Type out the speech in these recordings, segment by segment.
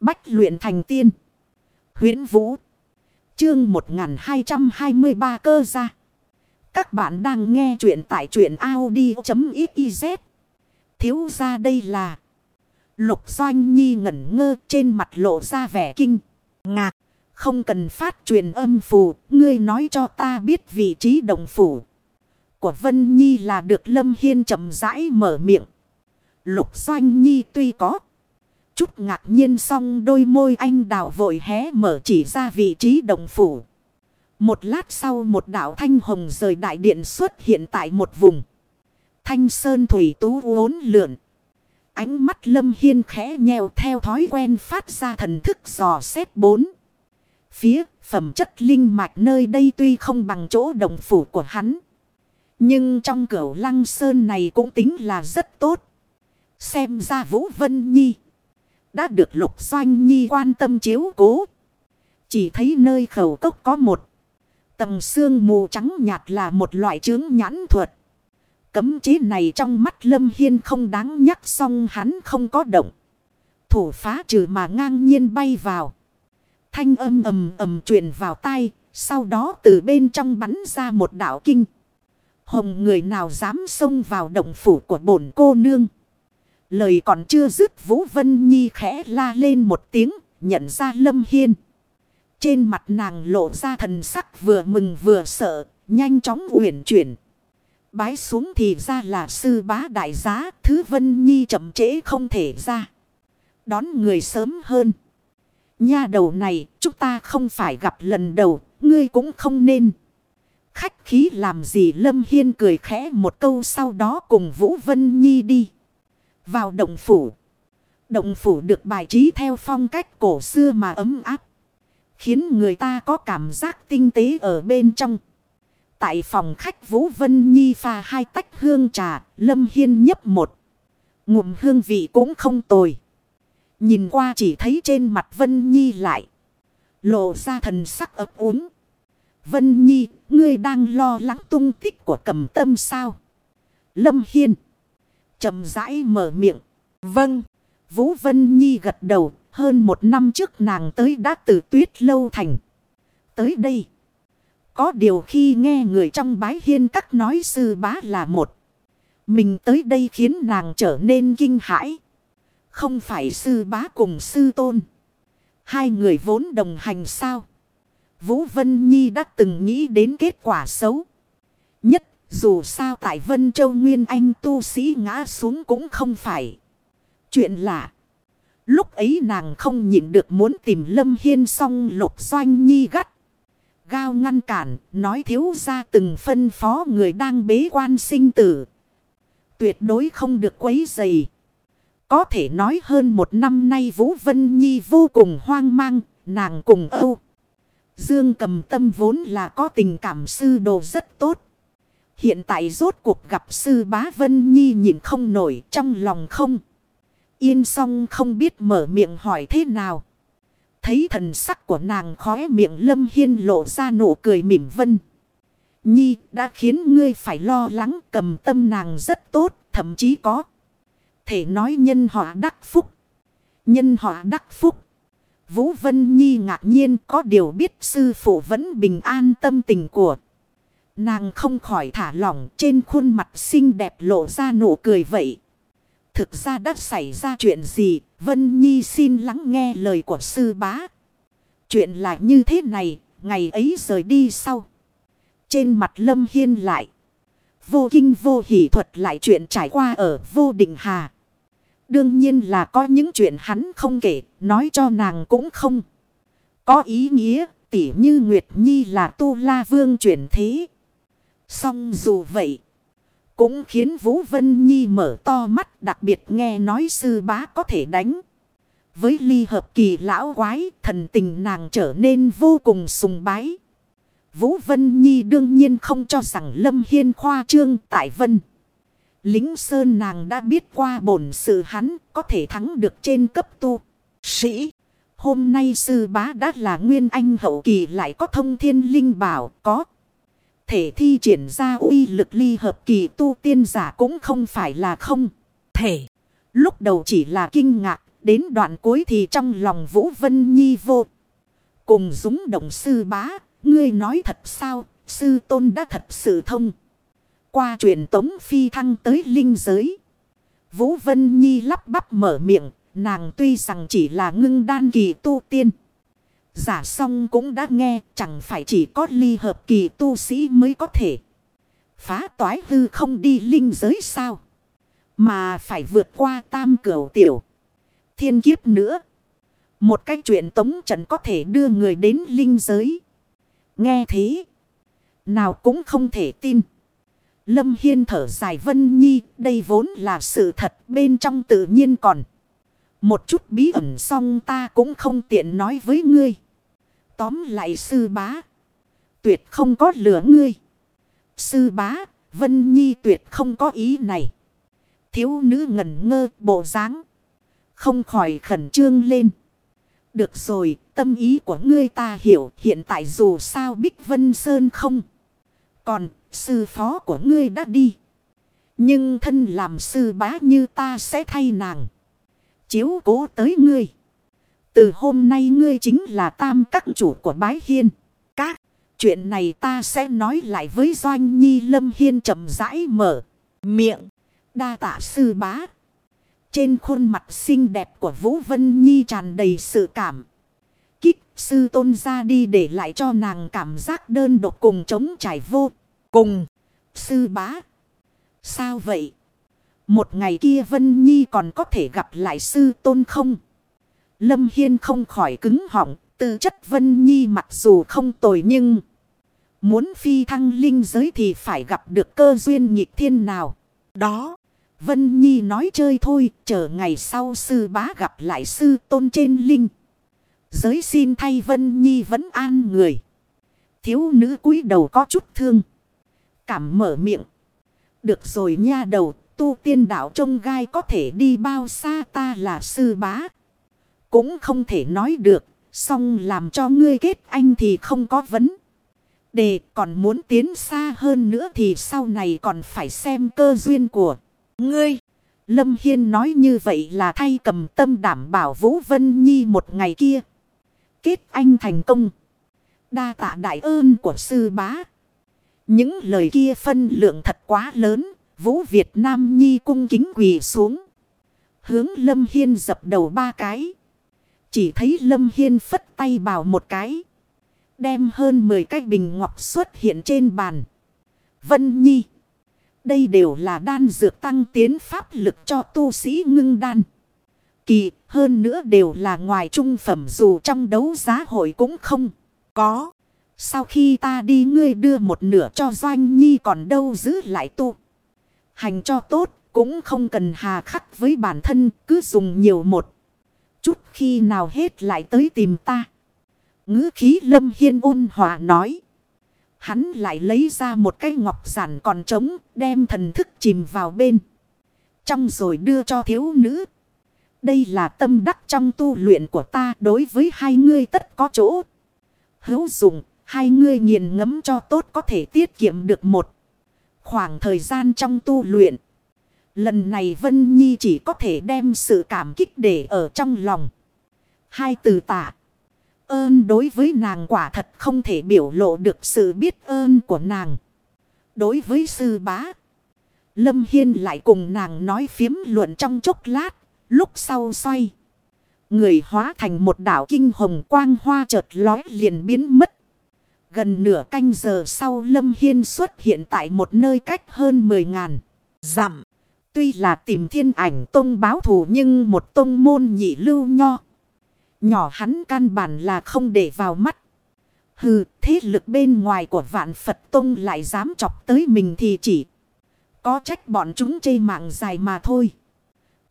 Bách luyện thành tiên. huyễn Vũ. Chương 1223 cơ ra. Các bạn đang nghe truyện tại truyện Audi.xyz. Thiếu ra đây là. Lục Doanh Nhi ngẩn ngơ trên mặt lộ ra vẻ kinh. Ngạc. Không cần phát truyền âm phù. Ngươi nói cho ta biết vị trí đồng phủ. Của Vân Nhi là được Lâm Hiên chậm rãi mở miệng. Lục Doanh Nhi tuy có chút ngạc nhiên xong đôi môi anh đào vội hé mở chỉ ra vị trí đồng phủ. Một lát sau một đảo thanh hồng rời đại điện xuất hiện tại một vùng. Thanh sơn thủy tú uốn lượn. Ánh mắt lâm hiên khẽ nheo theo thói quen phát ra thần thức dò xét bốn. Phía phẩm chất linh mạch nơi đây tuy không bằng chỗ đồng phủ của hắn. Nhưng trong cửa lăng sơn này cũng tính là rất tốt. Xem ra Vũ Vân Nhi. Đã được Lục Doanh Nhi quan tâm chiếu cố. Chỉ thấy nơi khẩu cốc có một. Tầng xương mù trắng nhạt là một loại chướng nhãn thuật. Cấm chế này trong mắt Lâm Hiên không đáng nhắc xong hắn không có động. Thủ phá trừ mà ngang nhiên bay vào. Thanh âm ầm ầm truyền vào tai. Sau đó từ bên trong bắn ra một đảo kinh. Hồng người nào dám xông vào động phủ của bổn cô nương. Lời còn chưa dứt Vũ Vân Nhi khẽ la lên một tiếng, nhận ra Lâm Hiên. Trên mặt nàng lộ ra thần sắc vừa mừng vừa sợ, nhanh chóng uyển chuyển. Bái xuống thì ra là sư bá đại giá, thứ Vân Nhi chậm trễ không thể ra. Đón người sớm hơn. Nha đầu này, chúng ta không phải gặp lần đầu, ngươi cũng không nên. Khách khí làm gì Lâm Hiên cười khẽ một câu sau đó cùng Vũ Vân Nhi đi. Vào động phủ. Động phủ được bài trí theo phong cách cổ xưa mà ấm áp. Khiến người ta có cảm giác tinh tế ở bên trong. Tại phòng khách Vũ Vân Nhi pha hai tách hương trà, Lâm Hiên nhấp một. Ngụm hương vị cũng không tồi. Nhìn qua chỉ thấy trên mặt Vân Nhi lại. Lộ ra thần sắc ấp úng. Vân Nhi, ngươi đang lo lắng tung tích của cầm tâm sao? Lâm Hiên chậm rãi mở miệng. Vâng. Vũ Vân Nhi gật đầu. Hơn một năm trước nàng tới đã từ tuyết lâu thành. Tới đây. Có điều khi nghe người trong bái hiên các nói sư bá là một. Mình tới đây khiến nàng trở nên kinh hãi. Không phải sư bá cùng sư tôn. Hai người vốn đồng hành sao. Vũ Vân Nhi đã từng nghĩ đến kết quả xấu. Nhất dù sao tại Vân Châu Nguyên Anh tu sĩ ngã xuống cũng không phải. Chuyện lạ. Lúc ấy nàng không nhịn được muốn tìm Lâm Hiên xong lục doanh nhi gắt. Gao ngăn cản, nói thiếu ra từng phân phó người đang bế quan sinh tử. Tuyệt đối không được quấy dày. Có thể nói hơn một năm nay Vũ Vân Nhi vô cùng hoang mang, nàng cùng Âu. Dương cầm tâm vốn là có tình cảm sư đồ rất tốt. Hiện tại rốt cuộc gặp sư bá Vân Nhi nhìn không nổi trong lòng không. Yên song không biết mở miệng hỏi thế nào. Thấy thần sắc của nàng khóe miệng lâm hiên lộ ra nụ cười mỉm vân. Nhi đã khiến ngươi phải lo lắng cầm tâm nàng rất tốt, thậm chí có. Thể nói nhân họ đắc phúc. Nhân họ đắc phúc. Vũ Vân Nhi ngạc nhiên có điều biết sư phụ vẫn bình an tâm tình của Nàng không khỏi thả lỏng trên khuôn mặt xinh đẹp lộ ra nụ cười vậy. Thực ra đã xảy ra chuyện gì, Vân Nhi xin lắng nghe lời của sư bá. Chuyện là như thế này, ngày ấy rời đi sau. Trên mặt Lâm Hiên lại. Vô kinh vô hỷ thuật lại chuyện trải qua ở vô định hà. Đương nhiên là có những chuyện hắn không kể, nói cho nàng cũng không. Có ý nghĩa, tỉ như Nguyệt Nhi là tu la vương chuyển thế. Song dù vậy. Cũng khiến Vũ Vân Nhi mở to mắt đặc biệt nghe nói sư bá có thể đánh. Với ly hợp kỳ lão quái thần tình nàng trở nên vô cùng sùng bái. Vũ Vân Nhi đương nhiên không cho rằng Lâm Hiên khoa trương tại Vân. Lính Sơn nàng đã biết qua bổn sự hắn có thể thắng được trên cấp tu. Sĩ, hôm nay sư bá đã là nguyên anh hậu kỳ lại có thông thiên linh bảo có thể thi triển ra uy lực ly hợp kỳ tu tiên giả cũng không phải là không thể. Lúc đầu chỉ là kinh ngạc, đến đoạn cuối thì trong lòng Vũ Vân Nhi vô. Cùng dũng động sư bá, ngươi nói thật sao, sư tôn đã thật sự thông. Qua truyền tống phi thăng tới linh giới. Vũ Vân Nhi lắp bắp mở miệng, nàng tuy rằng chỉ là ngưng đan kỳ tu tiên. Giả song cũng đã nghe, chẳng phải chỉ có ly hợp kỳ tu sĩ mới có thể. Phá toái hư không đi linh giới sao? Mà phải vượt qua tam cửu tiểu. Thiên kiếp nữa. Một cái chuyện tống trận có thể đưa người đến linh giới. Nghe thế. Nào cũng không thể tin. Lâm Hiên thở dài Vân Nhi. Đây vốn là sự thật bên trong tự nhiên còn. Một chút bí ẩn xong ta cũng không tiện nói với ngươi. Tóm lại sư bá. Tuyệt không có lửa ngươi. Sư bá, Vân Nhi tuyệt không có ý này. Thiếu nữ ngẩn ngơ bộ dáng Không khỏi khẩn trương lên. Được rồi, tâm ý của ngươi ta hiểu hiện tại dù sao Bích Vân Sơn không. Còn, sư phó của ngươi đã đi. Nhưng thân làm sư bá như ta sẽ thay nàng. Chiếu cố tới ngươi. Từ hôm nay ngươi chính là tam các chủ của bái hiên. Các, chuyện này ta sẽ nói lại với Doanh Nhi Lâm Hiên chậm rãi mở miệng. Đa tạ sư bá. Trên khuôn mặt xinh đẹp của Vũ Vân Nhi tràn đầy sự cảm. Kích, sư tôn ra đi để lại cho nàng cảm giác đơn độc cùng chống trải vô. Cùng. Sư bá. Sao vậy? Một ngày kia Vân Nhi còn có thể gặp lại sư tôn không? Lâm Hiên không khỏi cứng họng. Tư chất Vân Nhi mặc dù không tồi nhưng... Muốn phi thăng linh giới thì phải gặp được cơ duyên nhịp thiên nào. Đó. Vân Nhi nói chơi thôi. Chờ ngày sau sư bá gặp lại sư tôn trên linh. Giới xin thay Vân Nhi vẫn an người. Thiếu nữ cúi đầu có chút thương. Cảm mở miệng. Được rồi nha đầu. Tu tiên đạo trông gai có thể đi bao xa ta là sư bá. Cũng không thể nói được. Xong làm cho ngươi kết anh thì không có vấn. Đề, còn muốn tiến xa hơn nữa thì sau này còn phải xem cơ duyên của ngươi. Lâm Hiên nói như vậy là thay cầm tâm đảm bảo Vũ Vân Nhi một ngày kia. Kết anh thành công. Đa tạ đại ơn của sư bá. Những lời kia phân lượng thật quá lớn. Vũ Việt Nam Nhi cung kính quỳ xuống. Hướng Lâm Hiên dập đầu ba cái. Chỉ thấy Lâm Hiên phất tay bảo một cái. Đem hơn 10 cái bình ngọc xuất hiện trên bàn. Vân Nhi. Đây đều là đan dược tăng tiến pháp lực cho tu sĩ ngưng đan. Kỳ, hơn nữa đều là ngoài trung phẩm dù trong đấu giá hội cũng không có. Sau khi ta đi, ngươi đưa một nửa cho Doanh Nhi còn đâu giữ lại tu. Hành cho tốt cũng không cần hà khắc với bản thân cứ dùng nhiều một. Chút khi nào hết lại tới tìm ta. ngữ khí lâm hiên ôn hòa nói. Hắn lại lấy ra một cái ngọc giản còn trống đem thần thức chìm vào bên. Trong rồi đưa cho thiếu nữ. Đây là tâm đắc trong tu luyện của ta đối với hai ngươi tất có chỗ. Hữu dụng, hai ngươi nghiền ngẫm cho tốt có thể tiết kiệm được một khoảng thời gian trong tu luyện. Lần này Vân Nhi chỉ có thể đem sự cảm kích để ở trong lòng. Hai từ tạ. Ơn đối với nàng quả thật không thể biểu lộ được sự biết ơn của nàng. Đối với sư bá. Lâm Hiên lại cùng nàng nói phiếm luận trong chốc lát. Lúc sau xoay. Người hóa thành một đảo kinh hồng quang hoa chợt lói liền biến mất. Gần nửa canh giờ sau Lâm Hiên xuất hiện tại một nơi cách hơn 10 ngàn dặm. Tuy là tìm thiên ảnh tông báo thù nhưng một tông môn nhị lưu nho. Nhỏ hắn căn bản là không để vào mắt. Hừ, thế lực bên ngoài của vạn Phật tông lại dám chọc tới mình thì chỉ có trách bọn chúng chê mạng dài mà thôi.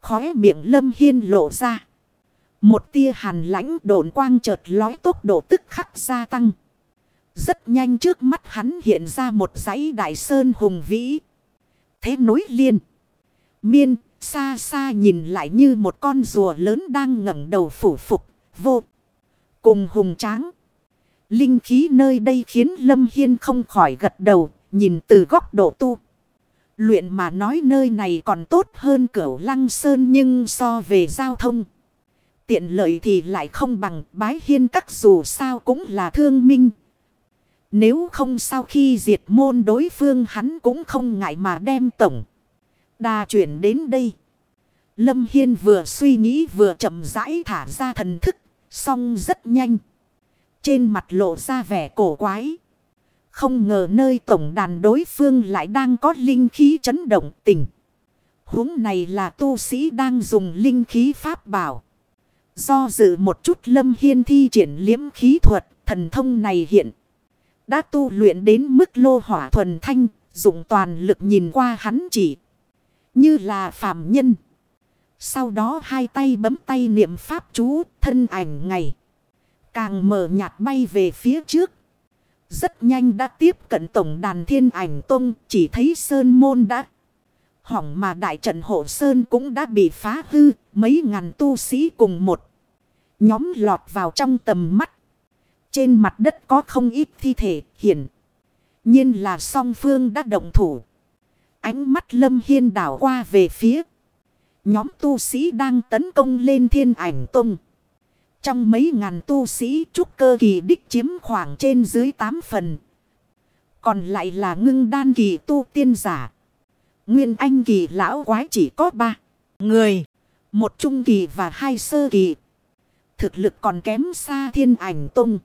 Khóe miệng lâm hiên lộ ra. Một tia hàn lãnh độn quang chợt lói tốc độ tức khắc gia tăng. Rất nhanh trước mắt hắn hiện ra một dãy đại sơn hùng vĩ. Thế núi liên. Miên, xa xa nhìn lại như một con rùa lớn đang ngẩng đầu phủ phục, vô. Cùng hùng tráng. Linh khí nơi đây khiến Lâm Hiên không khỏi gật đầu, nhìn từ góc độ tu. Luyện mà nói nơi này còn tốt hơn cửu lăng sơn nhưng so về giao thông. Tiện lợi thì lại không bằng bái hiên các dù sao cũng là thương minh. Nếu không sau khi diệt môn đối phương hắn cũng không ngại mà đem tổng. Đà chuyển đến đây. Lâm Hiên vừa suy nghĩ vừa chậm rãi thả ra thần thức. Xong rất nhanh. Trên mặt lộ ra vẻ cổ quái. Không ngờ nơi tổng đàn đối phương lại đang có linh khí chấn động tình. huống này là tu sĩ đang dùng linh khí pháp bảo. Do dự một chút lâm hiên thi triển liếm khí thuật, thần thông này hiện. Đã tu luyện đến mức lô hỏa thuần thanh, dùng toàn lực nhìn qua hắn chỉ. Như là phàm nhân. Sau đó hai tay bấm tay niệm pháp chú, thân ảnh ngày. Càng mở nhạt bay về phía trước. Rất nhanh đã tiếp cận tổng đàn thiên ảnh tông, chỉ thấy sơn môn đã. Hỏng mà đại trận hộ sơn cũng đã bị phá hư, mấy ngàn tu sĩ cùng một. Nhóm lọt vào trong tầm mắt. Trên mặt đất có không ít thi thể, hiển. nhiên là song phương đã động thủ. Ánh mắt lâm hiên đảo qua về phía. Nhóm tu sĩ đang tấn công lên thiên ảnh tông. Trong mấy ngàn tu sĩ, trúc cơ kỳ đích chiếm khoảng trên dưới 8 phần. Còn lại là ngưng đan kỳ tu tiên giả. Nguyên anh kỳ lão quái chỉ có 3 người. Một trung kỳ và hai sơ kỳ. Thực lực còn kém xa thiên ảnh tung.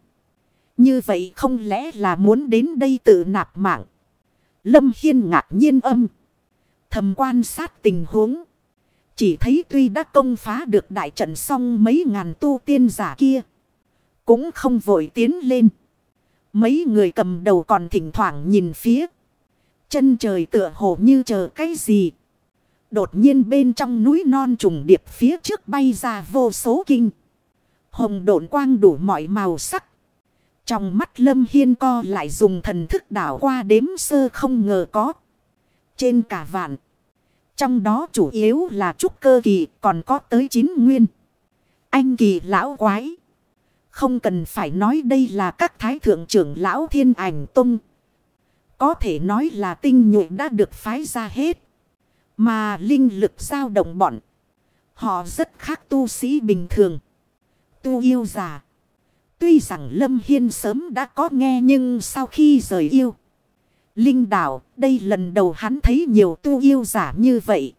Như vậy không lẽ là muốn đến đây tự nạp mạng. Lâm Hiên ngạc nhiên âm. Thầm quan sát tình huống. Chỉ thấy tuy đã công phá được đại trận xong mấy ngàn tu tiên giả kia. Cũng không vội tiến lên. Mấy người cầm đầu còn thỉnh thoảng nhìn phía. Chân trời tựa hồ như chờ cái gì. Đột nhiên bên trong núi non trùng điệp phía trước bay ra vô số kinh. Hồng độn quang đủ mọi màu sắc. Trong mắt lâm hiên co lại dùng thần thức đảo qua đếm sơ không ngờ có. Trên cả vạn. Trong đó chủ yếu là trúc cơ kỳ, còn có tới chín nguyên. Anh kỳ lão quái. Không cần phải nói đây là các thái thượng trưởng lão thiên ảnh tung. Có thể nói là tinh nhuệ đã được phái ra hết. Mà linh lực dao động bọn. Họ rất khác tu sĩ bình thường. Tu yêu giả. Tuy rằng Lâm Hiên sớm đã có nghe nhưng sau khi rời yêu. Linh đảo, đây lần đầu hắn thấy nhiều tu yêu giả như vậy.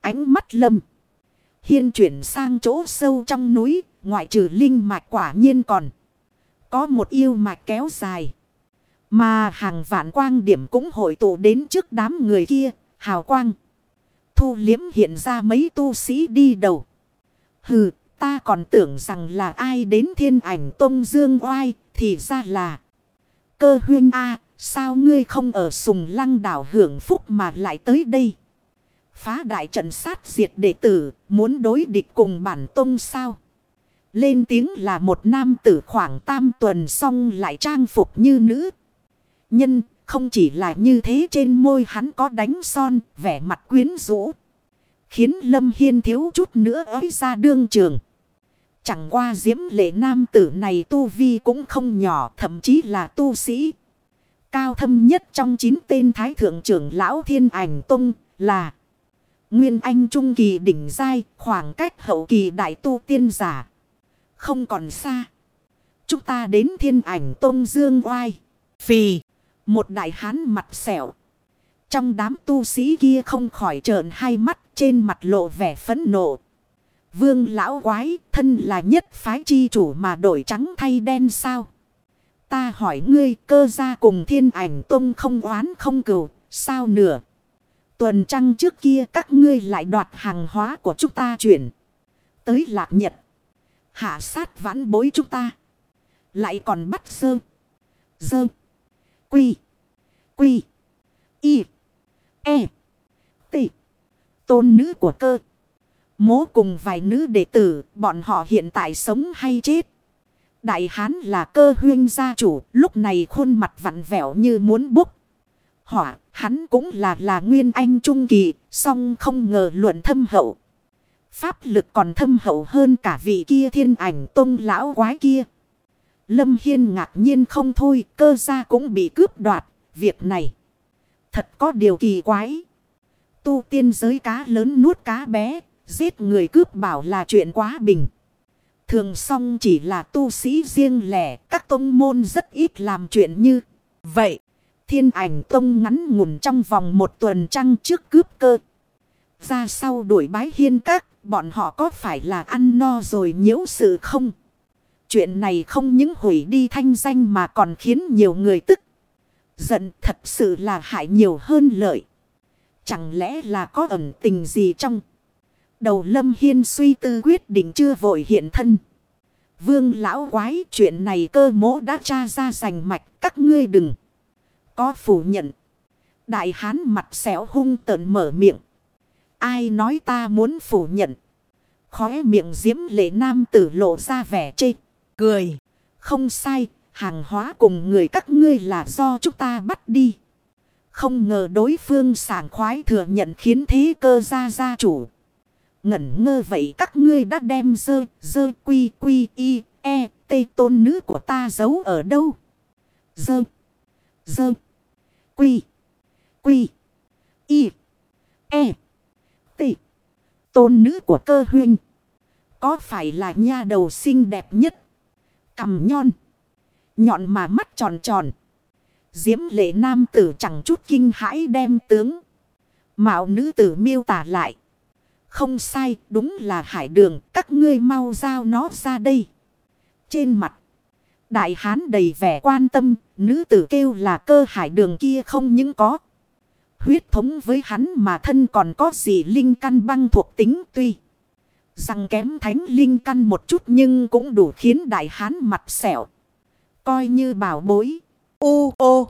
Ánh mắt lâm. Hiên chuyển sang chỗ sâu trong núi, ngoại trừ linh mạch quả nhiên còn. Có một yêu mạch kéo dài. Mà hàng vạn quang điểm cũng hội tụ đến trước đám người kia, hào quang. Thu liếm hiện ra mấy tu sĩ đi đầu. Hừ, ta còn tưởng rằng là ai đến thiên ảnh tông dương oai, thì ra là cơ huyên A, Sao ngươi không ở sùng lăng đảo hưởng phúc mà lại tới đây? Phá đại trận sát diệt đệ tử, muốn đối địch cùng bản tông sao? Lên tiếng là một nam tử khoảng tam tuần xong lại trang phục như nữ. Nhân, không chỉ là như thế trên môi hắn có đánh son, vẻ mặt quyến rũ. Khiến Lâm Hiên thiếu chút nữa ới ra đương trường. Chẳng qua diễm lệ nam tử này tu vi cũng không nhỏ, thậm chí là tu sĩ. Cao thâm nhất trong chín tên thái thượng trưởng lão thiên ảnh tông là Nguyên Anh Trung Kỳ đỉnh giai khoảng cách hậu kỳ đại tu tiên giả. Không còn xa. Chúng ta đến thiên ảnh tông dương oai. Phì. Một đại hán mặt sẹo. Trong đám tu sĩ kia không khỏi trợn hai mắt trên mặt lộ vẻ phấn nộ. Vương lão quái thân là nhất phái chi chủ mà đổi trắng thay đen sao. Ta hỏi ngươi cơ gia cùng thiên ảnh tông không oán không cừu, sao nửa? Tuần trăng trước kia các ngươi lại đoạt hàng hóa của chúng ta chuyển. Tới lạc nhật. Hạ sát vãn bối chúng ta. Lại còn bắt sơ. Dơ. Quy. Quy. Y. E. T. Tôn nữ của cơ. Mố cùng vài nữ đệ tử, bọn họ hiện tại sống hay chết. Đại hán là cơ huyên gia chủ, lúc này khuôn mặt vặn vẹo như muốn búc. Hỏa, hắn cũng là là nguyên anh trung kỳ, song không ngờ luận thâm hậu. Pháp lực còn thâm hậu hơn cả vị kia thiên ảnh tôn lão quái kia. Lâm Hiên ngạc nhiên không thôi, cơ gia cũng bị cướp đoạt, việc này. Thật có điều kỳ quái. Tu tiên giới cá lớn nuốt cá bé, giết người cướp bảo là chuyện quá bình. Thường song chỉ là tu sĩ riêng lẻ, các tông môn rất ít làm chuyện như vậy. Thiên ảnh tông ngắn ngủn trong vòng một tuần trăng trước cướp cơ. Ra sau đuổi bái hiên các, bọn họ có phải là ăn no rồi nhiễu sự không? Chuyện này không những hủy đi thanh danh mà còn khiến nhiều người tức. Giận thật sự là hại nhiều hơn lợi. Chẳng lẽ là có ẩn tình gì trong? Đầu lâm hiên suy tư quyết định chưa vội hiện thân. Vương lão quái, chuyện này cơ mỗ đã tra ra rành mạch, các ngươi đừng. Có phủ nhận. Đại hán mặt xẻo hung tợn mở miệng. Ai nói ta muốn phủ nhận. Khóe miệng diễm lệ nam tử lộ ra vẻ chê. Cười. Không sai. Hàng hóa cùng người các ngươi là do chúng ta bắt đi. Không ngờ đối phương sảng khoái thừa nhận khiến thế cơ ra gia chủ. Ngẩn ngơ vậy các ngươi đã đem dơ, dơ quy quy y, e, tê tôn nữ của ta giấu ở đâu? Dơ, dơ, quy, quy, y, e, tê. Tôn nữ của cơ huynh. Có phải là nha đầu xinh đẹp nhất? Cầm nhon. Nhọn mà mắt tròn tròn. Diễm lệ nam tử chẳng chút kinh hãi đem tướng. Mạo nữ tử miêu tả lại. Không sai, đúng là hải đường, các ngươi mau giao nó ra đây. Trên mặt, đại hán đầy vẻ quan tâm, nữ tử kêu là cơ hải đường kia không những có. Huyết thống với hắn mà thân còn có gì linh căn băng thuộc tính tuy. Rằng kém thánh linh căn một chút nhưng cũng đủ khiến đại hán mặt sẹo. Coi như bảo bối. Ô ô.